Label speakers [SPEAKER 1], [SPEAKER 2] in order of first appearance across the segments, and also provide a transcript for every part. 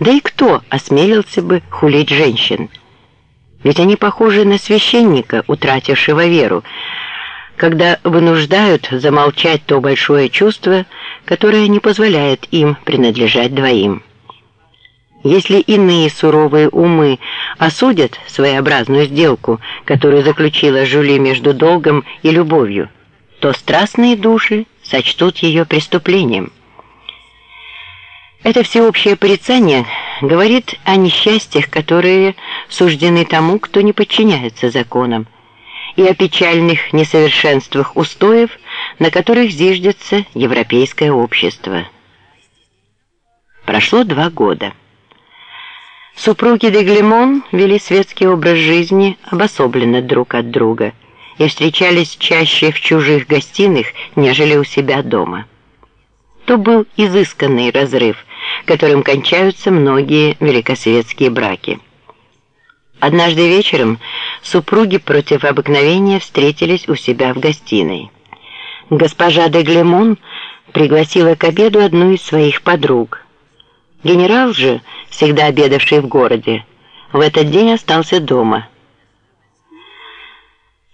[SPEAKER 1] Да и кто осмелился бы хулить женщин? Ведь они похожи на священника, утратившего веру, когда вынуждают замолчать то большое чувство, которое не позволяет им принадлежать двоим. Если иные суровые умы осудят своеобразную сделку, которую заключила Жюли между долгом и любовью, то страстные души сочтут ее преступлением. Это всеобщее порицание говорит о несчастьях, которые суждены тому, кто не подчиняется законам, и о печальных несовершенствах устоев, на которых зиждется европейское общество. Прошло два года. Супруги де Глемон вели светский образ жизни обособленно друг от друга и встречались чаще в чужих гостиных, нежели у себя дома. То был изысканный разрыв, которым кончаются многие великосветские браки. Однажды вечером супруги против обыкновения встретились у себя в гостиной. Госпожа де Глемон пригласила к обеду одну из своих подруг. Генерал же, всегда обедавший в городе, в этот день остался дома.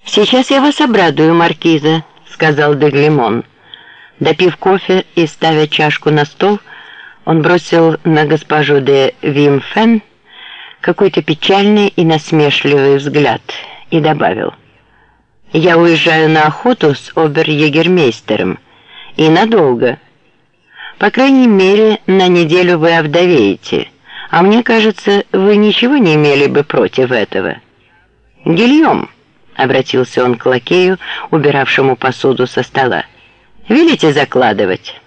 [SPEAKER 1] «Сейчас я вас обрадую, маркиза», — сказал де Глемон. Допив кофе и ставя чашку на стол, он бросил на госпожу де Вимфен какой-то печальный и насмешливый взгляд и добавил «Я уезжаю на охоту с обер-егермейстером и надолго. По крайней мере, на неделю вы овдовеете, а мне кажется, вы ничего не имели бы против этого». «Гильем», — обратился он к лакею, убиравшему посуду со стола, — «велите закладывать».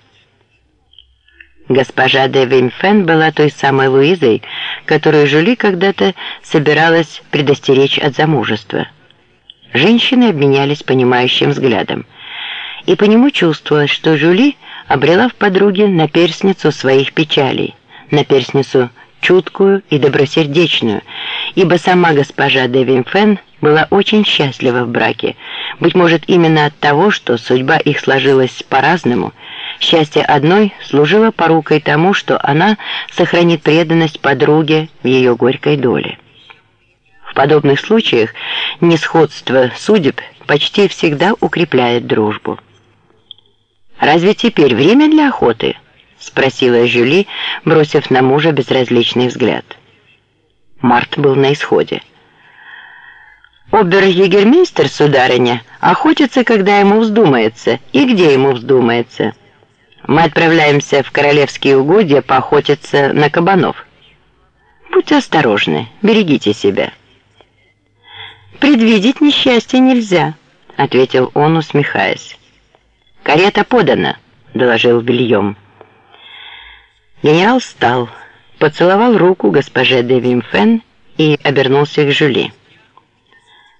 [SPEAKER 1] Госпожа де Винфен была той самой Луизой, которую Жюли когда-то собиралась предостеречь от замужества. Женщины обменялись понимающим взглядом, и по нему чувствовалось, что Жюли обрела в подруге наперсницу своих печалей, наперсницу чуткую и добросердечную, ибо сама госпожа де Винфен была очень счастлива в браке, быть может именно от того, что судьба их сложилась по-разному, Счастье одной служило порукой тому, что она сохранит преданность подруге в ее горькой доле. В подобных случаях несходство судеб почти всегда укрепляет дружбу. «Разве теперь время для охоты?» — спросила Жюли, бросив на мужа безразличный взгляд. Март был на исходе. «Обер-егермейстер, сударыня, охотится, когда ему вздумается, и где ему вздумается». Мы отправляемся в королевские угодья поохотиться на кабанов. Будьте осторожны, берегите себя. Предвидеть несчастье нельзя, ответил он, усмехаясь. Карета подана, доложил Вильем. Генерал встал, поцеловал руку госпоже де Вимфен и обернулся к Жюли.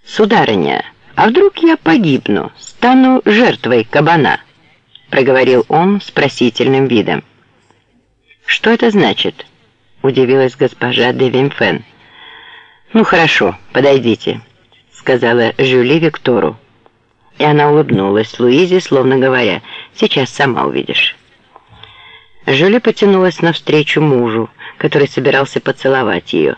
[SPEAKER 1] «Сударыня, а вдруг я погибну, стану жертвой кабана?» Проговорил он с просительным видом. «Что это значит?» — удивилась госпожа де Вимфен. «Ну хорошо, подойдите», — сказала Жюли Виктору. И она улыбнулась Луизе, словно говоря, «Сейчас сама увидишь». Жюли потянулась навстречу мужу, который собирался поцеловать ее.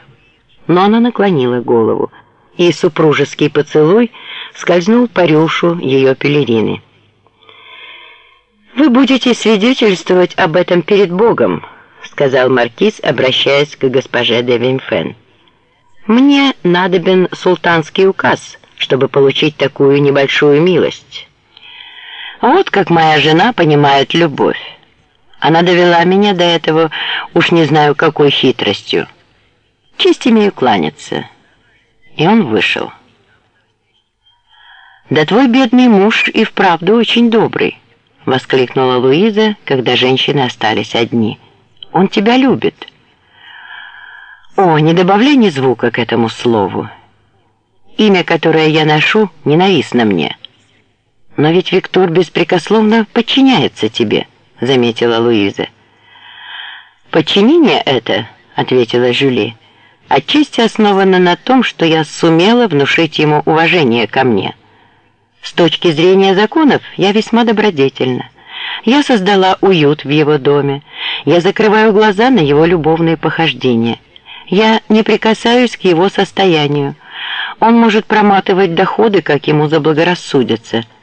[SPEAKER 1] Но она наклонила голову, и супружеский поцелуй скользнул по рюшу ее пелерины. «Вы будете свидетельствовать об этом перед Богом», сказал маркиз, обращаясь к госпоже де Вимфен. «Мне надобен султанский указ, чтобы получить такую небольшую милость. Вот как моя жена понимает любовь. Она довела меня до этого, уж не знаю какой хитростью. Честь имею кланяться». И он вышел. «Да твой бедный муж и вправду очень добрый» воскликнула Луиза, когда женщины остались одни. Он тебя любит. О, не добавляй ни звука к этому слову. Имя, которое я ношу, ненавистно мне. Но ведь Виктор беспрекословно подчиняется тебе, заметила Луиза. Подчинение это, ответила Жюли, отчасти основано на том, что я сумела внушить ему уважение ко мне. С точки зрения законов я весьма добродетельна, Я создала уют в его доме. Я закрываю глаза на его любовные похождения. Я не прикасаюсь к его состоянию. Он может проматывать доходы, как ему заблагорассудится –